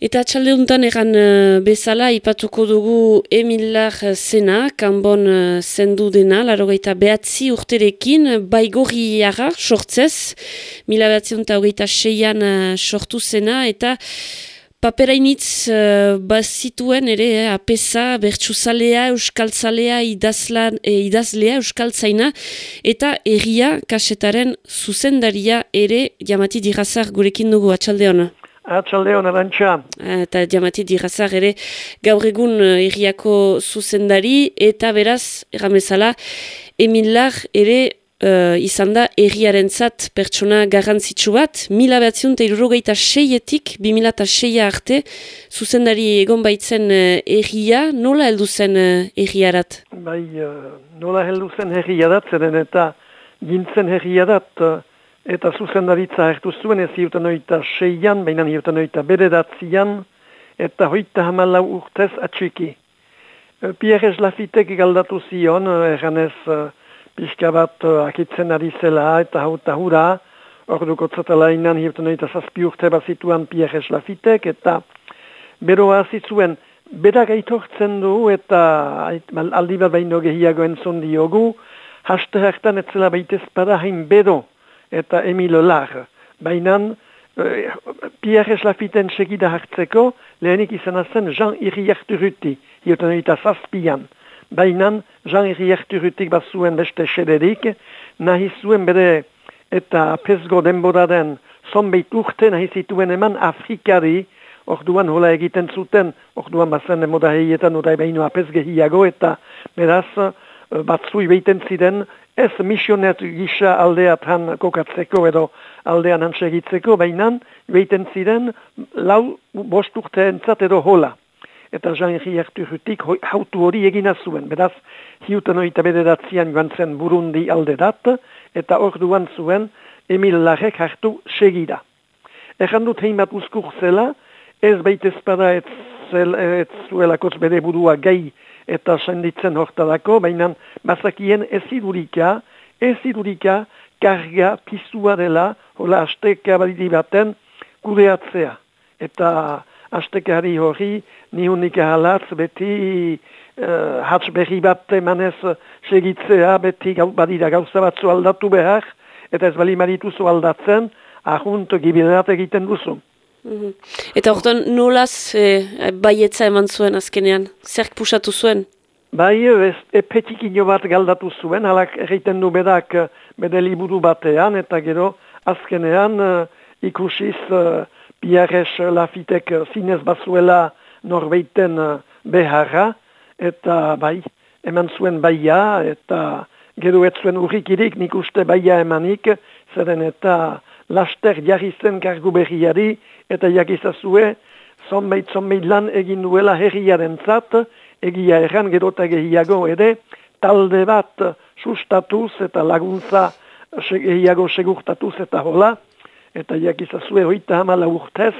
Eta txalde honetan egan uh, bezala ipatuko dugu Emilar zena, kanbon uh, zendu dena, laro gaita behatzi urterekin, baigorri jara, sortzez, mila behatzi hogeita seian sortu zena, eta paperainitz uh, bazituen ere, eh, apesa, bertsuzalea, euskaltzalea, idazlan, eh, idazlea, euskaltzaina, eta erria kasetaren zuzendaria ere, jamati dirazar gurekin dugu, atxalde hona. Atxalde hona dantxa. Eta diamati dirazar ere gaur egun erriako zuzendari eta beraz, erramezala, Emilar ere uh, izan da erriaren zat pertsona garrantzitsu bat, mila behatziun eta irurogeita seietik, eta seia arte, zuzendari egon baitzen uh, erria, nola heldu zen uh, erriarat? Bai, uh, nola heldu zen erriarat, zeren eta gintzen erriarat, uh, eta zuzendaritza hartu zuen ez hiutan oita seian, baina hiutan oita beredatzian, eta hoita hamalau urtez atxiki. E, Pierre Lafitek galdatu zion, erganez pixka bat akitzen ari zela eta hauta hura, orduko tzatela inan hiutan oita zazpi urte bat zituan Pierre Lafitek, eta bero zuen, bera gaitortzen du eta aldi bat baino gehiago entzun diogu, haste hartan etzela baitezpada hain bero, eta Emile Lar. Baina uh, Pierre Eslafiten segida hartzeko lehenik izan zen Jean Iriarturuti, hiotan eta zazpian. Baina Jean Iriarturutik bat zuen beste sederik, nahi zuen bere eta pezgo denboraren zonbeit urte nahi zituen eman Afrikari, orduan hola egiten zuten, orduan bazen emoda heietan orai behinu apezgehiago eta beraz batzui behiten ziren ez misionet gisa aldeatan kokatzeko edo aldean antsegitzeko, baina behiten ziren lau bost urte edo hola. Eta Jean Riartu Rutik hautu hori egina zuen, beraz hiutan oita bederatzean joan zen Burundi alde dat, eta hor duan zuen Emil Larek hartu segida. Egan dut heimat uzkur zela, ez baitezpada ez, ez zuelakotz bere burua gai eta senditzen hortadako, baina bazakien ez idurika, ez idurika karga pizua dela, hola asteka badidi baten, kudeatzea. Eta astekari hori, nihunik ahalatz, beti uh, hatz berri bat emanez segitzea, beti gau, badira gauza batzu aldatu behar, eta ez bali marituzu aldatzen, ahunt gibiderat egiten duzu. Mhm. Eta orduan nolaz e, baietza eman zuen azkenean? Zerk pusatu zuen? Bai, ez epetik bat galdatu zuen, halak egiten du bedak eh, bede liburu batean, eta gero azkenean uh, ikusiz uh, Pierres Lafitek zinez bazuela norbeiten uh, beharra, eta bai, eman zuen baia, eta gero ez zuen urrikirik nik uste baia emanik, zeren eta laster jarri zen kargu berriari, eta jakizazue, zonbait, zonbait lan egin duela herriaren zat, egia erran gerota gehiago ere, talde bat sustatuz eta laguntza gehiago segurtatuz eta hola, eta jakizazue hoita hamala urtez,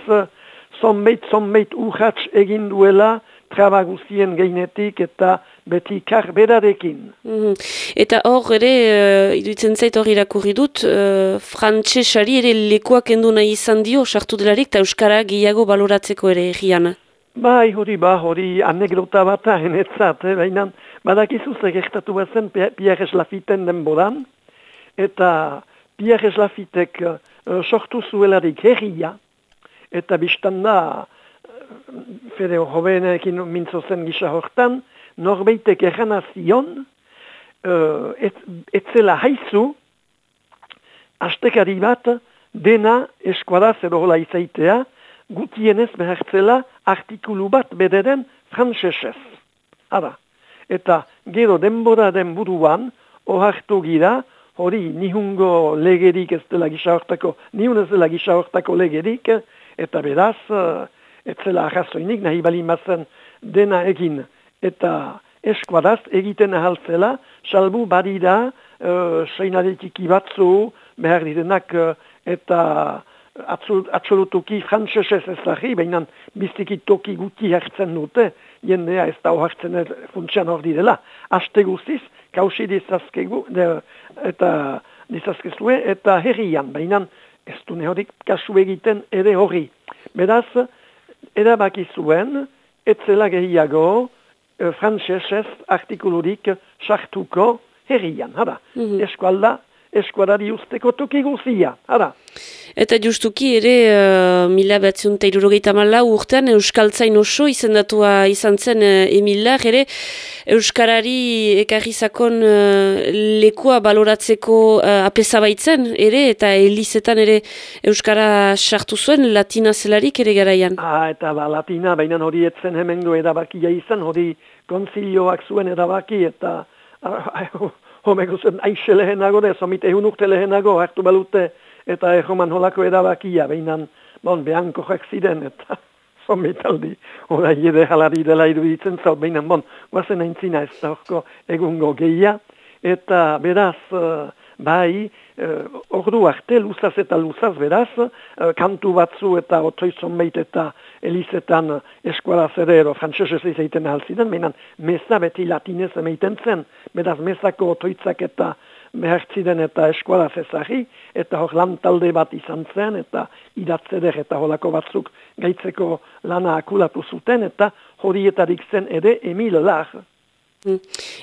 zonbait, zonbait urratx egin duela, trabaguzien gainetik eta beti karberarekin. Mm Eta hor ere, uh, iduitzen zait hor irakurri dut, uh, frantsesari ere lekuak endu nahi izan dio, sartu delarik, eta Euskara gehiago baloratzeko ere egian. Bai, hori ba, hori anekdota bat ahenetzat, eh? baina badakizu zegertatu bazen Pierre Eslafiten denboran, eta Pierre Eslafitek uh, sortu zuelarik herria, eta biztan da, fede jovenekin mintzo zen gisa hortan, norbeitek errana zion, uh, et, etzela haizu, astekari bat, dena eskuadaz edo hola izaitea, gutienez behartzela artikulu bat bederen frantzesez. Hara, eta gero denbora den buruan, ohartu gira, hori nihungo legerik ez dela gisa hortako, nihun ez dela gisa hortako legerik, eta beraz, uh, etzela ahazoinik nahi bali mazen dena egin eta eskuadaz egiten ahaltzela, salbu badira uh, seinaretiki batzu behar direnak uh, eta atxolutuki frantzesez ez dahi, baina biztiki toki guti hartzen dute, jendea ez da hartzen funtsian hor direla. Aste guztiz, kausi dizazkegu, eta dizazkezue, eta herrian, baina ez du nehorik kasu egiten ere hori. Beraz, edabaki zuen, etzela gehiago, e, frantsesez artikulurik sartuko herrian, hara, mm -hmm. eskualda, eskuadari usteko toki guzia, hara. Eta justuki ere, uh, mila batzion eta irurogeita mala urtean Euskaltzain oso izendatua izan zen uh, Emilar, ere Euskarari ekarrizakon uh, lekua baloratzeko uh, apesa baitzen, ere, eta elizetan ere Euskara sartu zuen latina zelarik ere garaian. Ah, eta ba, latina, baina hori etzen hemengo edabakia izan, hori konzilioak zuen edabaki, eta... Homeko zen aixe lehenago, ez omite egun urte lehenago hartu balute, eta egoman holako edabakia, behinan, bon, behanko jak ziren, eta zomitaldi, hori ede jalari dela iruditzen zaut, behinan, bon, guazen aintzina ez da horko egungo gehia, eta beraz, uh, bai, uh, ordu arte, luzaz eta luzaz, beraz, uh, kantu batzu eta otoizon meit eta elizetan eskuala zerero, frantzesez izaiten ahalzidan, menan, meza beti latinez emeiten zen, beraz, mezako otoitzak eta behartziden eta eskuala zezari, eta hor lan talde bat izan zen, eta iratzeder eta holako batzuk gaitzeko lana akulatu zuten, eta horietarik zen ere Emil Lar. Mm.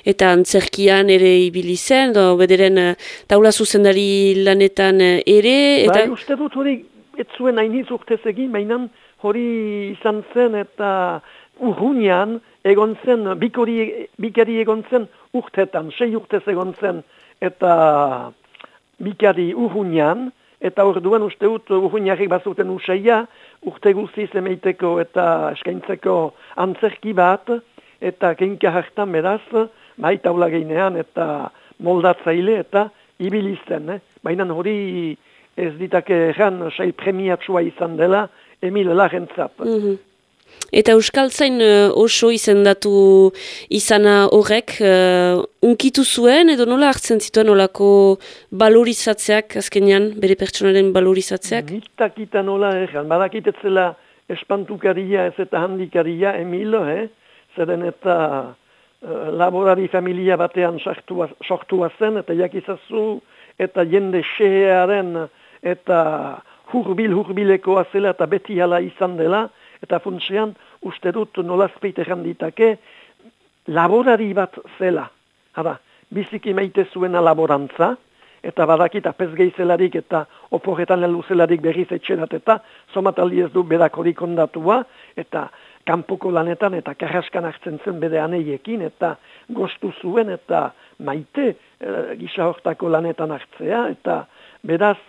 Eta antzerkian ere ibili zen, do, bederen uh, taula zuzendari lanetan uh, ere? Eta... Bai, uste dut hori, ez zuen hain urtez egin, mainan hori izan zen eta urrunean egon zen, bikori, bikari egon zen urtetan, sei urtez egon zen, eta bikari urrunean, eta orduan uste dut urrunearek bazuten useia, urte guztiz emeiteko eta eskaintzeko antzerki bat, eta kenka hartan beraz, bai taula geinean eta moldatzaile eta ibilizten. Eh? Baina hori ez ditake erran sai premiatsua izan dela Emil Lagentzap. Mm Eta Euskaltzain uh, oso izendatu izana horrek, uh, unkitu zuen edo nola hartzen zituen olako balorizatzeak, azkenean, bere pertsonaren balorizatzeak? Nitakita nola erran, badakitetzela espantukaria ez eta handikaria Emilo, eh? zeren eta uh, laborari familia batean sortua zen, eta jakizazu, eta jende xearen, eta hurbil hurbilekoa zela, eta beti hala izan dela, eta funtsean, uste dut nolazpeite janditake, laborari bat zela. Hada, biziki maite zuena laborantza, eta badakita pezgeizelarik eta oporretan lehuzelarik berriz etxerat eta somataldi ez du bedak hori kondatua, eta kanpoko lanetan eta karraskan hartzen zen bede aneiekin eta gostu zuen eta maite e, gisa hortako lanetan hartzea eta beraz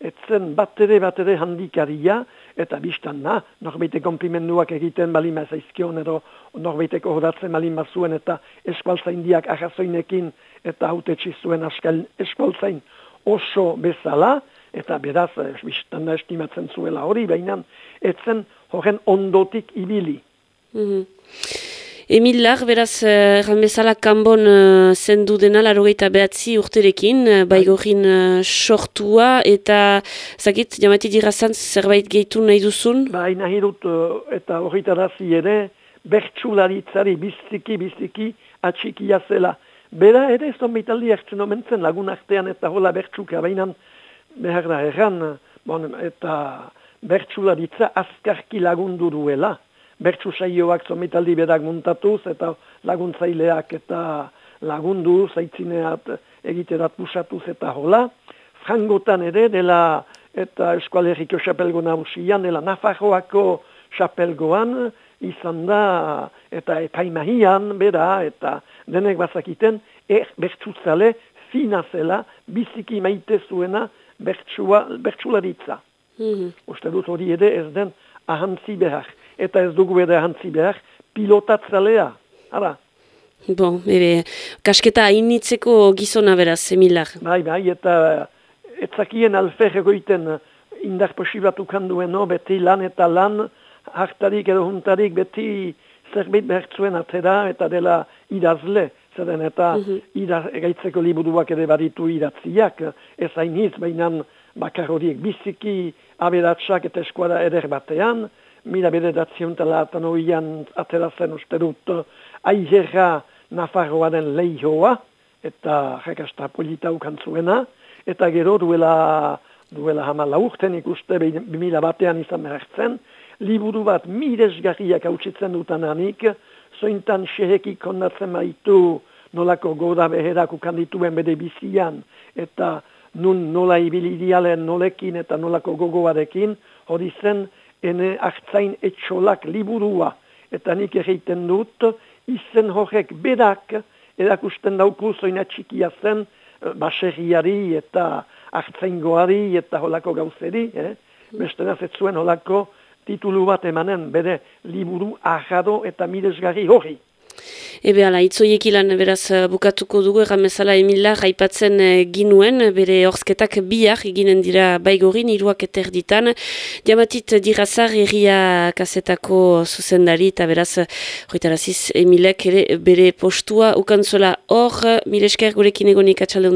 etzen bat ere bat ere handikaria eta biztan na, norbeite komplimenduak egiten balima zaizkion edo norbeiteko hodatzen balima zuen eta eskualzain diak ahazoinekin eta haute zuen askal eskualzain oso bezala eta beraz biztan da estimatzen zuela hori, behinan etzen horren ondotik ibili. Mm -hmm. Emil Lar, beraz, erran bezala kanbon uh, zendu dena larogeita behatzi urterekin, uh, baigorin uh, sortua, eta zakit, jamati dirazan zerbait gehitu nahi duzun? Bai, nahi dut, uh, eta horita razi ere, bertsularitzari biziki, biziki, atxikia zela. Bera ere, ez don behitaldi hartzen omentzen lagun artean eta hola bertsuka, baina behar da erran, bon, eta bertsularitza azkarki lagundu duela bertsu saioak zomitaldi berak muntatuz eta laguntzaileak eta lagundu zaitzineat egiterat pusatuz eta hola. Frangotan ere dela eta eskualeriko xapelgo nabusian dela Nafarroako xapelgoan izan da eta epaimahian bera eta denek bazakiten er bertsuzale fina zela biziki maite zuena bertsua, bertsularitza. Mm -hmm. Uste dut hori ere ez den ahantzi behar eta ez dugu bere hantzi behar, pilotatzalea, ara. Bon, ere, kasketa hainitzeko gizona beraz, Emilar. Bai, bai, eta etzakien alfer egoiten indar posibatu kanduen, no? beti lan eta lan, hartarik edo juntarik, beti zerbait behar zuen atera, eta dela idazle, zeren eta mm -hmm. egaitzeko liburuak ere baditu idatziak, ez hainiz, baina bakar horiek biziki aberatsak eta eskuara eder batean, mila bederatzion talatan oian aterazen uste dut aizerra Nafarroaren lehihoa, eta jakasta polita ukantzuena, eta gero duela, duela hamala urten ikuste bimila batean izan behartzen, liburu bat miresgarriak hautsitzen dutananik, zointan xeheki kondatzen maitu nolako goda beherak ukandituen bere bizian, eta nun nola ibilidialen nolekin eta nolako gogoarekin, hori zen ene hartzain etxolak liburua. Eta nik egiten dut, izen horrek bedak edakusten dauku zoina txikia zen, eh, baserriari eta hartzaingoari eta holako gauzeri, eh? beste zuen holako titulu bat emanen, bere liburu ahado eta miresgarri hori. Ebe ala, itzoiek ilan beraz eh, bukatuko dugu erramezala Emila raipatzen eh, ginuen, bere horzketak biak eginen dira baigorin, iruak eterditan. Diamatit dirazar erria kasetako zuzendari eta beraz, joitaraziz, Emilek ere bere postua ukantzola hor, milesker gurekin egonik atxalde